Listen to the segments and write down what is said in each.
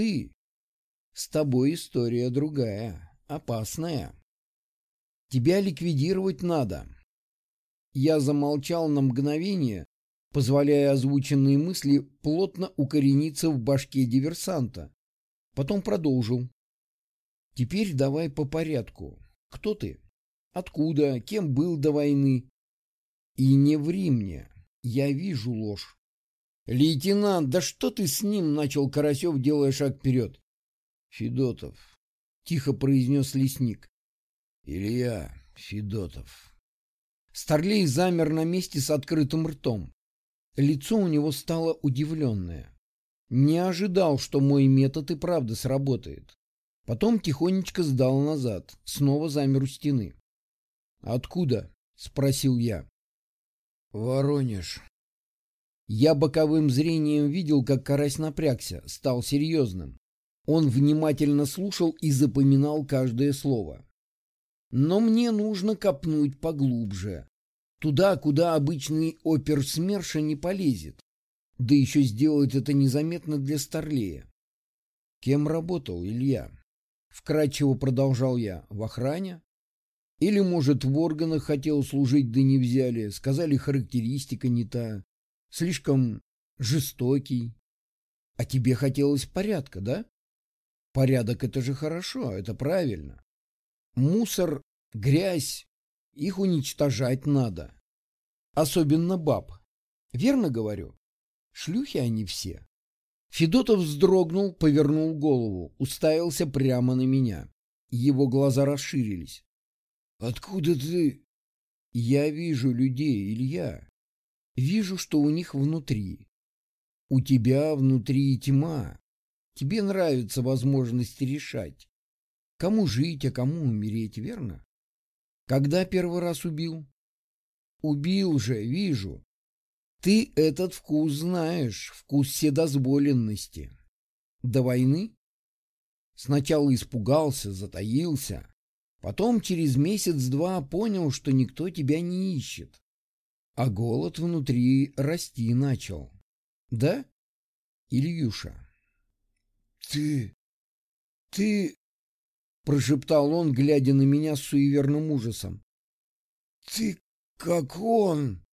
ты. С тобой история другая, опасная. Тебя ликвидировать надо. Я замолчал на мгновение, позволяя озвученные мысли плотно укорениться в башке диверсанта. Потом продолжил. Теперь давай по порядку. Кто ты? Откуда? Кем был до войны? И не ври мне. Я вижу ложь. Лейтенант, да что ты с ним? Начал Карасев, делая шаг вперед. Федотов. Тихо произнес лесник. Илья Федотов. Старлей замер на месте с открытым ртом. Лицо у него стало удивленное. Не ожидал, что мой метод и правда сработает. Потом тихонечко сдал назад, снова замер у стены. «Откуда?» — спросил я. «Воронеж». Я боковым зрением видел, как карась напрягся, стал серьезным. Он внимательно слушал и запоминал каждое слово. Но мне нужно копнуть поглубже. Туда, куда обычный опер СМЕРШа не полезет. Да еще сделать это незаметно для Старлея. Кем работал Илья? Вкратчиво продолжал я. В охране? Или, может, в органах хотел служить, да не взяли. Сказали, характеристика не та. Слишком жестокий. А тебе хотелось порядка, да? Порядок — это же хорошо, это правильно. Мусор, грязь, их уничтожать надо. Особенно баб. Верно говорю? Шлюхи они все. Федотов вздрогнул, повернул голову, уставился прямо на меня. Его глаза расширились. «Откуда ты?» «Я вижу людей, Илья. Вижу, что у них внутри. У тебя внутри тьма. Тебе нравится возможность решать. Кому жить, а кому умереть, верно? Когда первый раз убил? Убил же, вижу. Ты этот вкус знаешь, вкус вседозволенности. До войны? Сначала испугался, затаился. Потом через месяц-два понял, что никто тебя не ищет. А голод внутри расти начал. Да, Ильюша? Ты... ты... — прошептал он, глядя на меня с суеверным ужасом. «Ты как он!»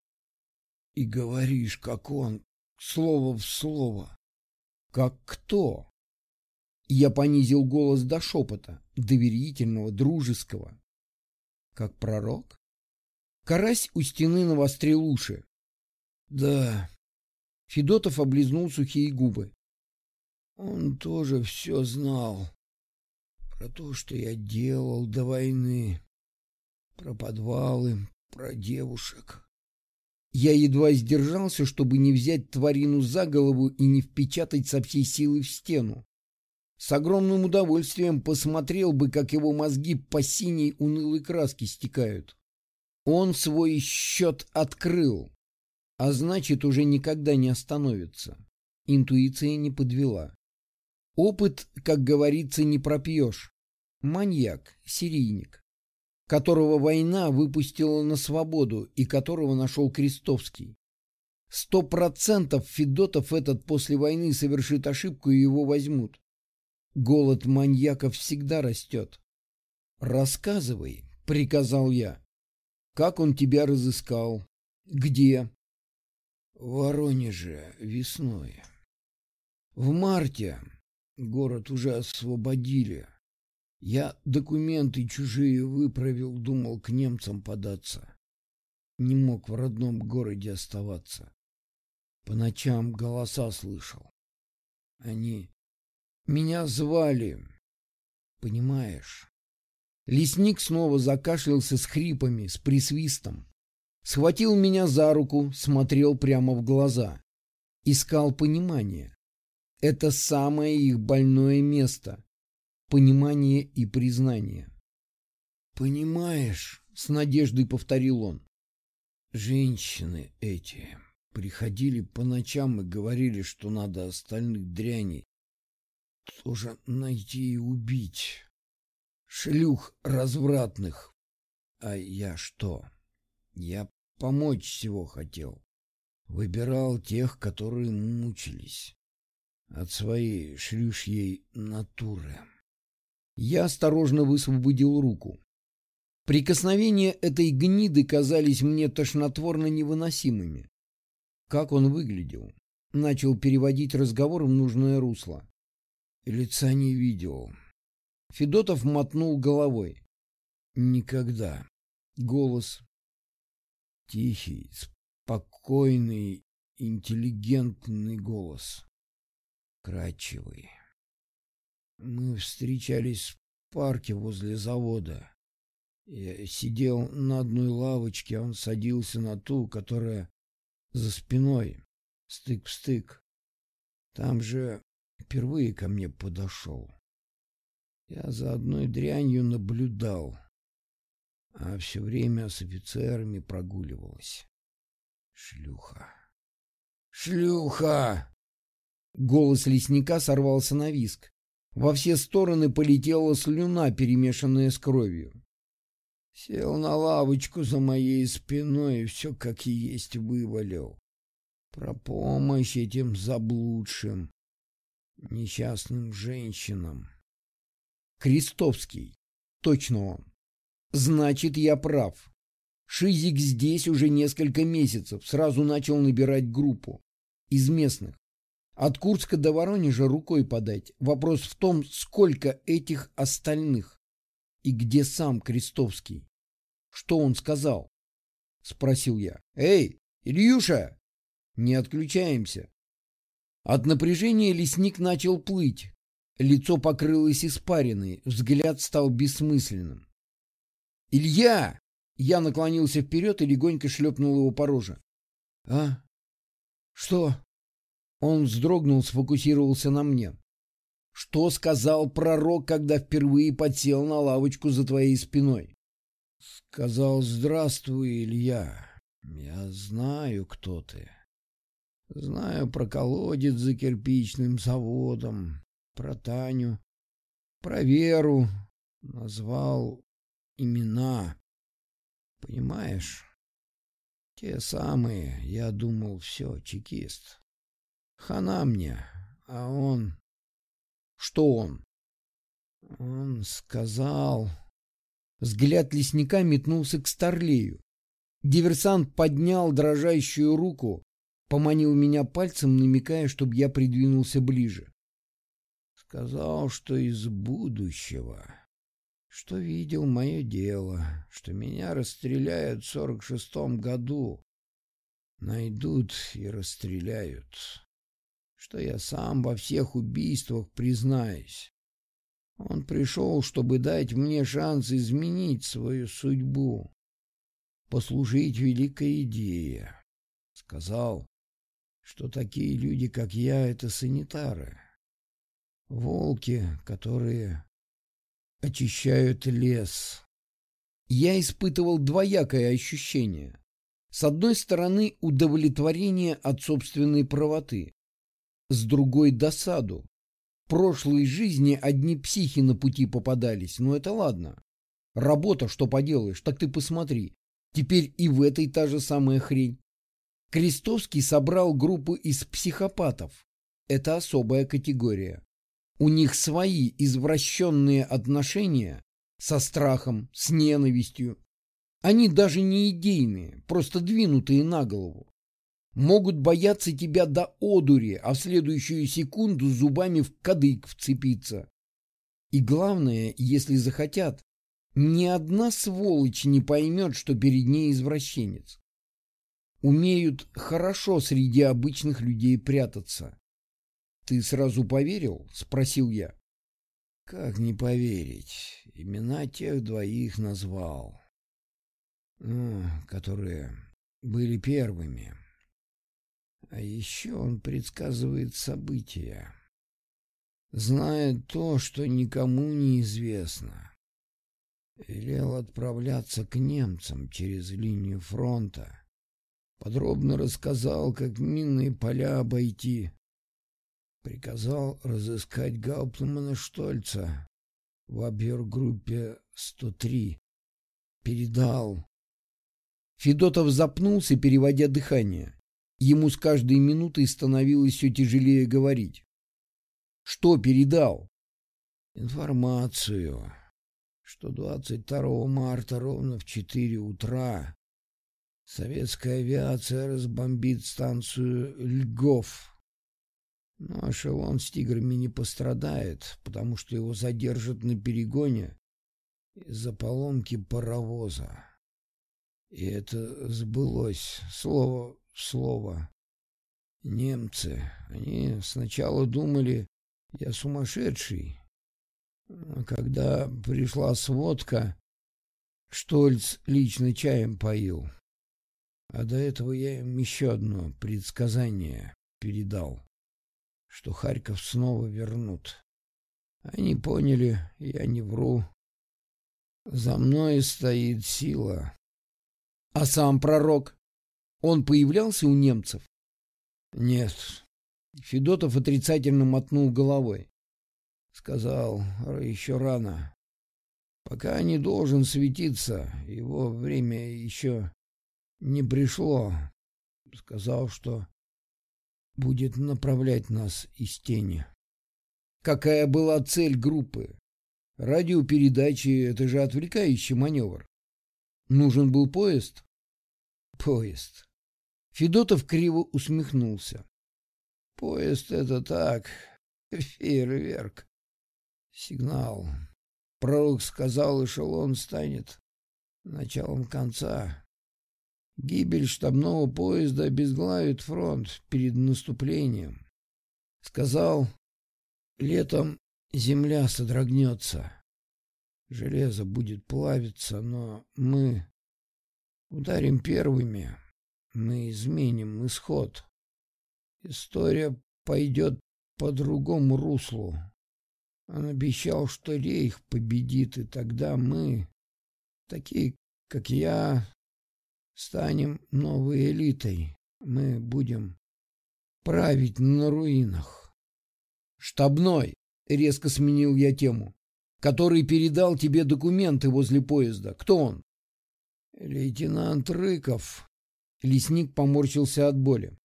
«И говоришь, как он, слово в слово». «Как кто?» Я понизил голос до шепота, доверительного, дружеского. «Как пророк?» Карась у стены навострил уши. «Да». Федотов облизнул сухие губы. «Он тоже все знал» про то, что я делал до войны, про подвалы, про девушек. Я едва сдержался, чтобы не взять тварину за голову и не впечатать со всей силы в стену. С огромным удовольствием посмотрел бы, как его мозги по синей унылой краске стекают. Он свой счет открыл, а значит, уже никогда не остановится. Интуиция не подвела. Опыт, как говорится, не пропьешь. Маньяк, серийник, которого война выпустила на свободу и которого нашел Крестовский. Сто процентов Федотов этот после войны совершит ошибку и его возьмут. Голод маньяков всегда растет. «Рассказывай», — приказал я. «Как он тебя разыскал? Где?» «В Воронеже весной. В марте Город уже освободили. Я документы чужие выправил, думал к немцам податься. Не мог в родном городе оставаться. По ночам голоса слышал. Они меня звали, понимаешь? Лесник снова закашлялся с хрипами, с присвистом. Схватил меня за руку, смотрел прямо в глаза. Искал понимания. Это самое их больное место. Понимание и признание. «Понимаешь?» — с надеждой повторил он. «Женщины эти приходили по ночам и говорили, что надо остальных дряней тоже найти и убить. Шлюх развратных. А я что? Я помочь всего хотел. Выбирал тех, которые мучились. от своей шлюшьей натуры. Я осторожно высвободил руку. Прикосновения этой гниды казались мне тошнотворно невыносимыми. Как он выглядел? Начал переводить разговор в нужное русло. Лица не видел. Федотов мотнул головой. Никогда. Голос тихий, спокойный, интеллигентный голос. Кратчевый. Мы встречались в парке возле завода. Я сидел на одной лавочке, а он садился на ту, которая за спиной, стык в стык. Там же впервые ко мне подошел. Я за одной дрянью наблюдал, а все время с офицерами прогуливалась. Шлюха. «Шлюха!» Голос лесника сорвался на виск. Во все стороны полетела слюна, перемешанная с кровью. Сел на лавочку за моей спиной и все как и есть вывалил. Про помощь этим заблудшим, несчастным женщинам. Крестовский. Точно он. Значит, я прав. Шизик здесь уже несколько месяцев. Сразу начал набирать группу. Из местных. От Курска до Воронежа рукой подать. Вопрос в том, сколько этих остальных. И где сам Крестовский? Что он сказал? Спросил я. Эй, Ильюша! Не отключаемся. От напряжения лесник начал плыть. Лицо покрылось испариной, взгляд стал бессмысленным. «Илья!» Я наклонился вперед и легонько шлепнул его по роже. «А? Что?» Он вздрогнул, сфокусировался на мне. «Что сказал пророк, когда впервые подсел на лавочку за твоей спиной?» Сказал «Здравствуй, Илья. Я знаю, кто ты. Знаю про колодец за кирпичным заводом, про Таню, про Веру. Назвал имена. Понимаешь? Те самые, я думал, все, чекист. Хана мне, а он... Что он? Он сказал... Взгляд лесника метнулся к Старлею. Диверсант поднял дрожащую руку, поманил меня пальцем, намекая, чтобы я придвинулся ближе. Сказал, что из будущего, что видел мое дело, что меня расстреляют в сорок шестом году. Найдут и расстреляют, что я сам во всех убийствах признаюсь. Он пришел, чтобы дать мне шанс изменить свою судьбу, послужить великой идее. Сказал, что такие люди, как я, это санитары. Волки, которые очищают лес. Я испытывал двоякое ощущение. С одной стороны, удовлетворение от собственной правоты. С другой — досаду прошлой жизни одни психи на пути попадались, но это ладно. Работа, что поделаешь, так ты посмотри. Теперь и в этой та же самая хрень. Крестовский собрал группу из психопатов. Это особая категория. У них свои извращенные отношения со страхом, с ненавистью. Они даже не идейные, просто двинутые на голову могут бояться тебя до одури, а в следующую секунду зубами в кадык вцепиться. И главное, если захотят, ни одна сволочь не поймет, что перед ней извращенец. Умеют хорошо среди обычных людей прятаться. «Ты сразу поверил?» — спросил я. «Как не поверить? Имена тех двоих назвал, ну, которые были первыми». А еще он предсказывает события. Знает то, что никому не известно. Велел отправляться к немцам через линию фронта. Подробно рассказал, как минные поля обойти. Приказал разыскать Гауптмана Штольца в обергруппе 103. Передал. Федотов запнулся, переводя дыхание. Ему с каждой минутой становилось все тяжелее говорить. Что передал? Информацию, что 22 марта ровно в 4 утра советская авиация разбомбит станцию Льгов. Но эшелон с тиграми не пострадает, потому что его задержат на перегоне из-за поломки паровоза. И это сбылось слово в слово. Немцы, они сначала думали, я сумасшедший. А когда пришла сводка, Штольц лично чаем поил. А до этого я им еще одно предсказание передал, что Харьков снова вернут. Они поняли, я не вру. За мной стоит сила. А сам пророк? Он появлялся у немцев? Нет. Федотов отрицательно мотнул головой. Сказал, еще рано. Пока не должен светиться, его время еще не пришло. Сказал, что будет направлять нас из тени. Какая была цель группы? Радиопередачи — это же отвлекающий маневр. Нужен был поезд? Поезд. Федотов криво усмехнулся. Поезд — это так, фейерверк. Сигнал. Пророк сказал, эшелон станет началом конца. Гибель штабного поезда обезглавит фронт перед наступлением. Сказал, летом земля содрогнется. Железо будет плавиться, но мы ударим первыми. Мы изменим исход. История пойдет по другому руслу. Он обещал, что Рейх победит, и тогда мы, такие как я, станем новой элитой. Мы будем править на руинах. Штабной, резко сменил я тему, который передал тебе документы возле поезда. Кто он? Лейтенант Рыков. Лесник поморщился от боли.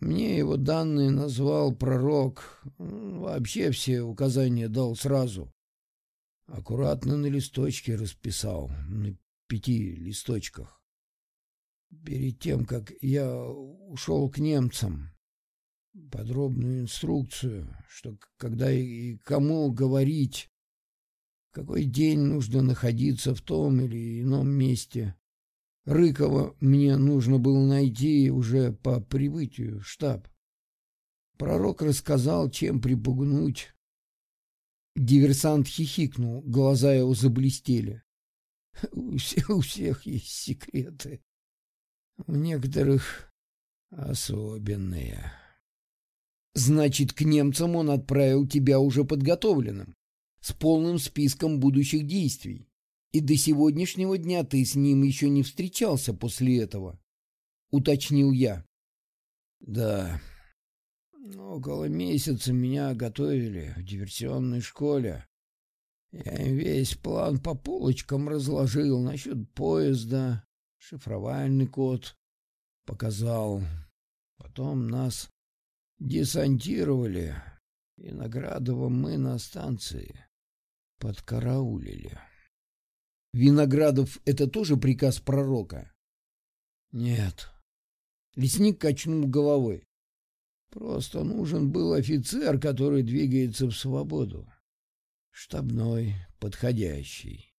Мне его данные назвал пророк. Вообще все указания дал сразу. Аккуратно на листочке расписал, на пяти листочках перед тем, как я ушел к немцам, подробную инструкцию, что когда и кому говорить, какой день нужно находиться в том или ином месте. Рыкова мне нужно было найти уже по прибытию в штаб. Пророк рассказал, чем припугнуть. Диверсант хихикнул, глаза его заблестели. У всех, у всех есть секреты. У некоторых особенные. Значит, к немцам он отправил тебя уже подготовленным, с полным списком будущих действий. И до сегодняшнего дня ты с ним еще не встречался после этого, — уточнил я. Да, около месяца меня готовили в диверсионной школе. Я им весь план по полочкам разложил насчет поезда, шифровальный код показал. Потом нас десантировали, и Наградово мы на станции подкараулили. Виноградов — это тоже приказ пророка? Нет. Лесник качнул головой. Просто нужен был офицер, который двигается в свободу. Штабной, подходящий.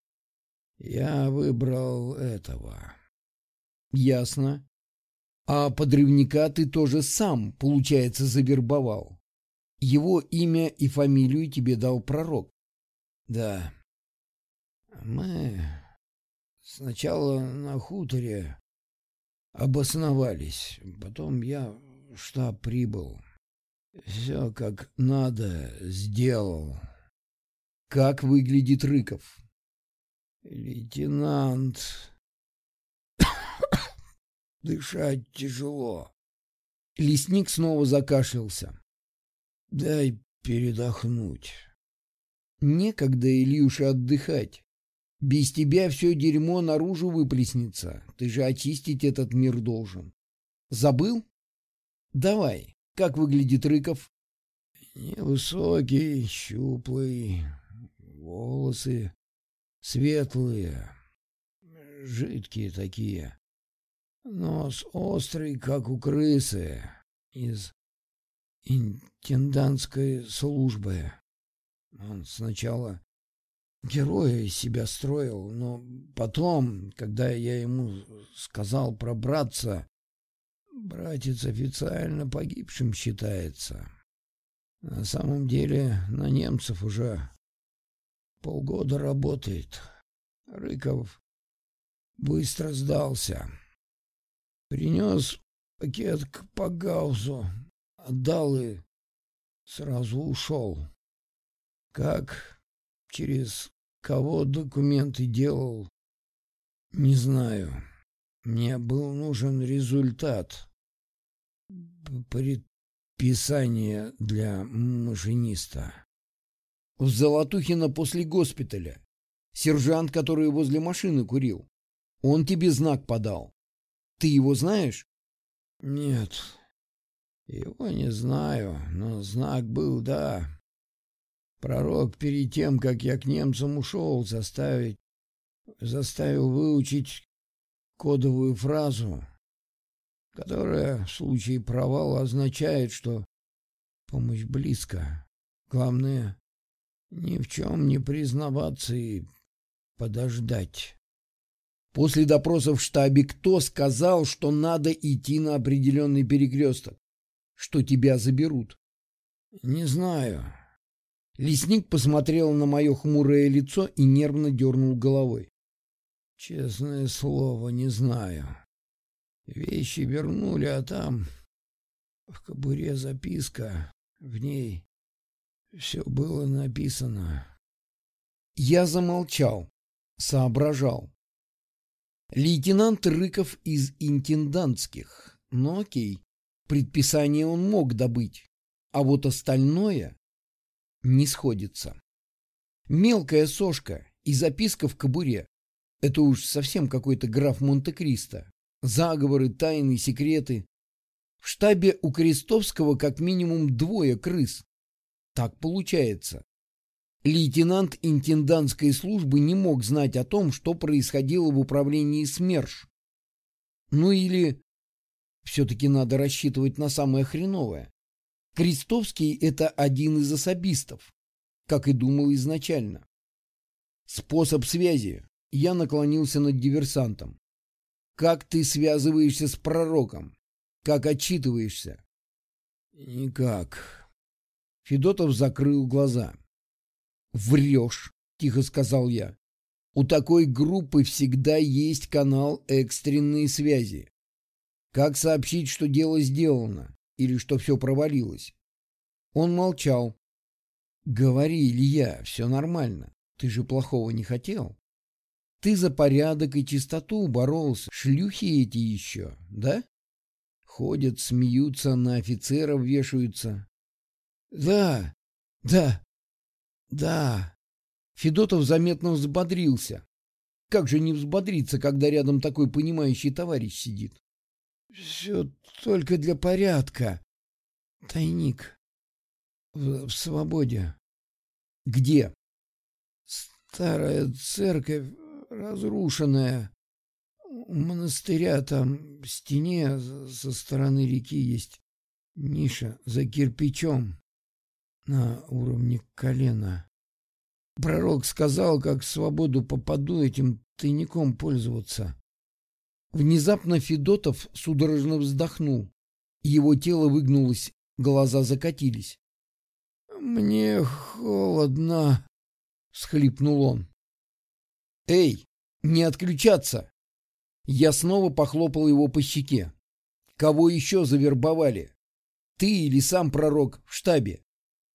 Я выбрал этого. Ясно. А подрывника ты тоже сам, получается, завербовал. Его имя и фамилию тебе дал пророк. Да. Мы сначала на хуторе обосновались, потом я в штаб прибыл. Все как надо сделал. Как выглядит Рыков? Лейтенант Дышать тяжело. Лесник снова закашлялся. Дай передохнуть. Некогда, Ильюша, отдыхать. Без тебя все дерьмо наружу выплеснется. Ты же очистить этот мир должен. Забыл? Давай. Как выглядит Рыков? Невысокий, щуплый, волосы светлые, жидкие такие. Нос острый, как у крысы, из интендантской службы. Он сначала героя из себя строил, но потом, когда я ему сказал про братца, братец официально погибшим считается. На самом деле на немцев уже полгода работает. Рыков быстро сдался. Принес пакет к Пагаузу, отдал и сразу ушел. Как, через кого документы делал, не знаю. Мне был нужен результат. Предписание для машиниста. В Золотухино после госпиталя. Сержант, который возле машины курил. Он тебе знак подал. Ты его знаешь? Нет, его не знаю, но знак был, да. Пророк перед тем, как я к немцам ушел, заставить, заставил выучить кодовую фразу, которая в случае провала означает, что помощь близко. Главное, ни в чем не признаваться и подождать. После допроса в штабе кто сказал, что надо идти на определенный перекресток? Что тебя заберут? Не знаю. Лесник посмотрел на мое хмурое лицо и нервно дернул головой. Честное слово, не знаю. Вещи вернули, а там в кобуре записка. В ней все было написано. Я замолчал, соображал. Лейтенант Рыков из интендантских. Ну окей, предписание он мог добыть, а вот остальное не сходится. Мелкая сошка и записка в кобуре. Это уж совсем какой-то граф Монте-Кристо. Заговоры, тайны, секреты. В штабе у Крестовского как минимум двое крыс. Так получается. Лейтенант интендантской службы не мог знать о том, что происходило в управлении СМЕРШ. Ну или все-таки надо рассчитывать на самое хреновое. Крестовский — это один из особистов, как и думал изначально. Способ связи. Я наклонился над диверсантом. Как ты связываешься с пророком? Как отчитываешься? Никак. Федотов закрыл глаза. «Врешь», — тихо сказал я. «У такой группы всегда есть канал экстренной связи. Как сообщить, что дело сделано или что все провалилось?» Он молчал. «Говори, Илья, все нормально. Ты же плохого не хотел. Ты за порядок и чистоту боролся. Шлюхи эти еще, да? Ходят, смеются, на офицеров вешаются». «Да, да, да. Федотов заметно взбодрился. Как же не взбодриться, когда рядом такой понимающий товарищ сидит? Все только для порядка. Тайник. В, в свободе. Где? Старая церковь, разрушенная. У монастыря там в стене со стороны реки есть ниша за кирпичом на уровне колена. Пророк сказал, как свободу попаду этим тайником пользоваться. Внезапно Федотов судорожно вздохнул. Его тело выгнулось, глаза закатились. «Мне холодно», — всхлипнул он. «Эй, не отключаться!» Я снова похлопал его по щеке. «Кого еще завербовали? Ты или сам пророк в штабе?»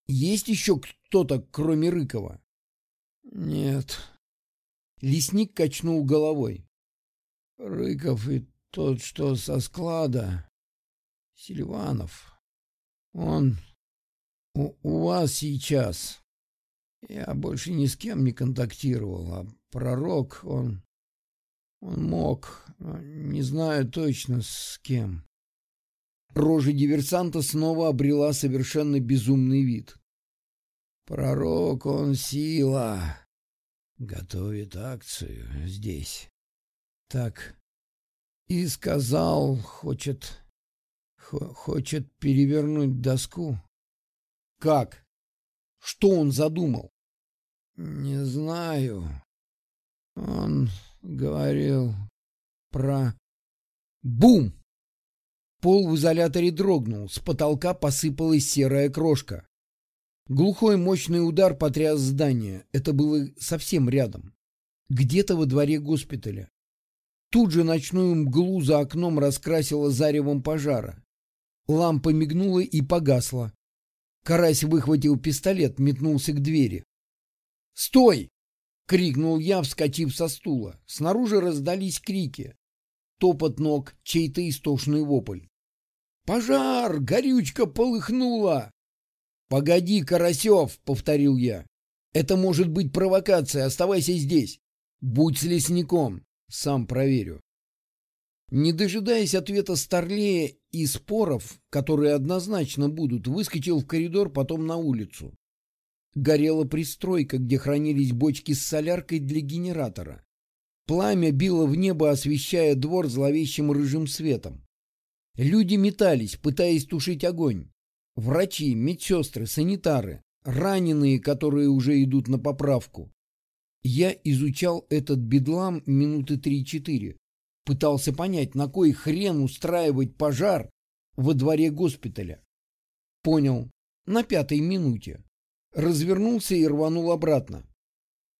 Есть еще кто-то, кроме Рыкова? Нет. Лесник качнул головой. Рыков и тот, что со склада. Сильванов. Он у, у вас сейчас. Я больше ни с кем не контактировал, а пророк, он... Он мог, не знаю точно с кем. Рожа диверсанта снова обрела совершенно безумный вид. «Пророк, он сила. Готовит акцию здесь. Так. И сказал, хочет... Хочет перевернуть доску. Как? Что он задумал? Не знаю. Он говорил про... Бум! Пол в изоляторе дрогнул, с потолка посыпалась серая крошка. Глухой мощный удар потряс здание. Это было совсем рядом. Где-то во дворе госпиталя. Тут же ночную мглу за окном раскрасила заревом пожара. Лампа мигнула и погасла. Карась выхватил пистолет, метнулся к двери. «Стой!» — крикнул я, вскочив со стула. Снаружи раздались крики. Топот ног, чей-то истошный вопль. «Пожар! Горючка полыхнула!» «Погоди, Карасев!» — повторил я. «Это может быть провокация. Оставайся здесь. Будь с лесником. Сам проверю». Не дожидаясь ответа Старлея и споров, которые однозначно будут, выскочил в коридор, потом на улицу. Горела пристройка, где хранились бочки с соляркой для генератора. Пламя било в небо, освещая двор зловещим рыжим светом. Люди метались, пытаясь тушить огонь. Врачи, медсестры, санитары, раненые, которые уже идут на поправку. Я изучал этот бедлам минуты три-четыре. Пытался понять, на кой хрен устраивать пожар во дворе госпиталя. Понял. На пятой минуте. Развернулся и рванул обратно.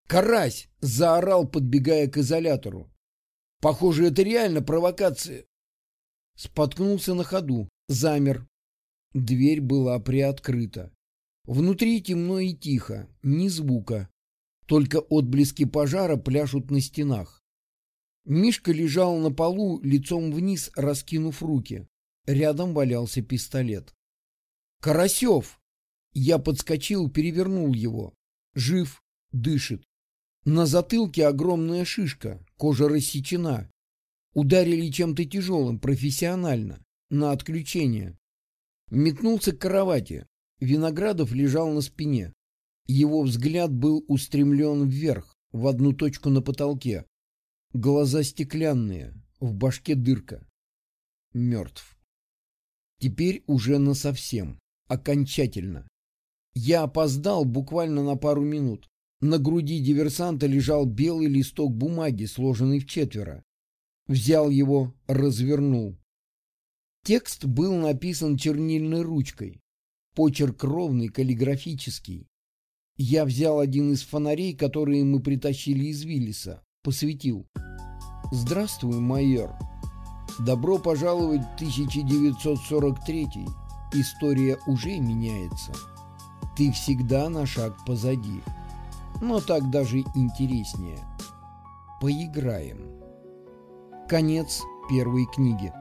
«Карась!» — заорал, подбегая к изолятору. «Похоже, это реально провокация». Споткнулся на ходу, замер, Дверь была приоткрыта. Внутри темно и тихо, ни звука. Только отблески пожара пляшут на стенах. Мишка лежал на полу, лицом вниз, раскинув руки. Рядом валялся пистолет. «Карасев!» Я подскочил, перевернул его. Жив, дышит. На затылке огромная шишка, кожа рассечена. Ударили чем-то тяжелым, профессионально, на отключение. Метнулся к кровати. Виноградов лежал на спине. Его взгляд был устремлен вверх, в одну точку на потолке. Глаза стеклянные, в башке дырка. Мертв. Теперь уже насовсем, окончательно. Я опоздал буквально на пару минут. На груди диверсанта лежал белый листок бумаги, сложенный в четверо. Взял его, развернул. Текст был написан чернильной ручкой. Почерк ровный, каллиграфический. Я взял один из фонарей, которые мы притащили из Виллиса, посветил. «Здравствуй, майор. Добро пожаловать в 1943 История уже меняется. Ты всегда на шаг позади. Но так даже интереснее. Поиграем». Конец первой книги.